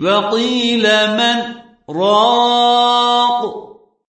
وقيل من؟ راق